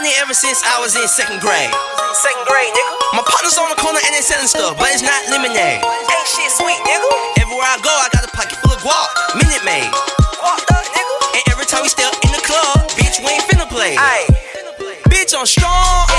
money ever since I was in second grade. Second grade, nigga. My partners on the corner and they selling stuff, but it's not lemonade. Ain't shit sweet, nigga. Everywhere I go, I got a pocket full of guap, Minute Maid. Walked up, nigga. And every time we step in the club, bitch, we ain't finna play. Ayy. Bitch, I'm strong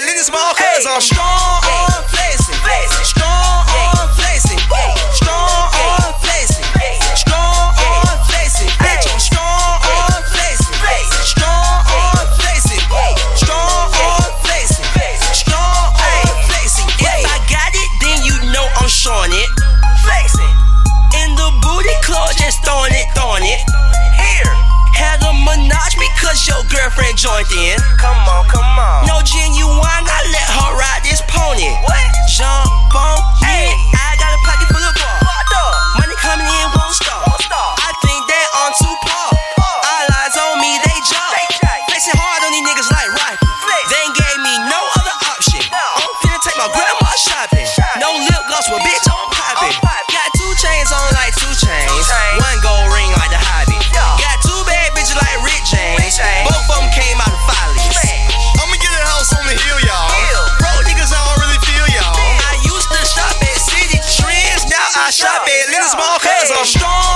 shop at Lenox Mall, cause I'm strong on. Flexing. Strong on flexing. Strong on flexing. Strong on flexing. Bitch, I'm strong on flexing. Strong on flexing. Strong on flexing. Strong on flexing. If I got it, then you know I'm showing it. Girlfriend joined in. Come on, come on. No genuine, I let her ride this pony. What? Jump on Hey. I got a pocket full of up. Money coming in, won't stop. Won't stop. I think that on two par. All eyes on me, they jump. They. Flexing hard on these niggas like Rocky. Flex. They ain't gave me no other option. No. I'm finna take my grandma shopping. Shopping. No lip gloss, but bitch, I'm popping. I'm. Got two chains on like 2 Chainz. chains. One gold ring like the Hobbit. Yeah. Got two bad bitches like Rick James. At Lenox Mall, cause I'm strong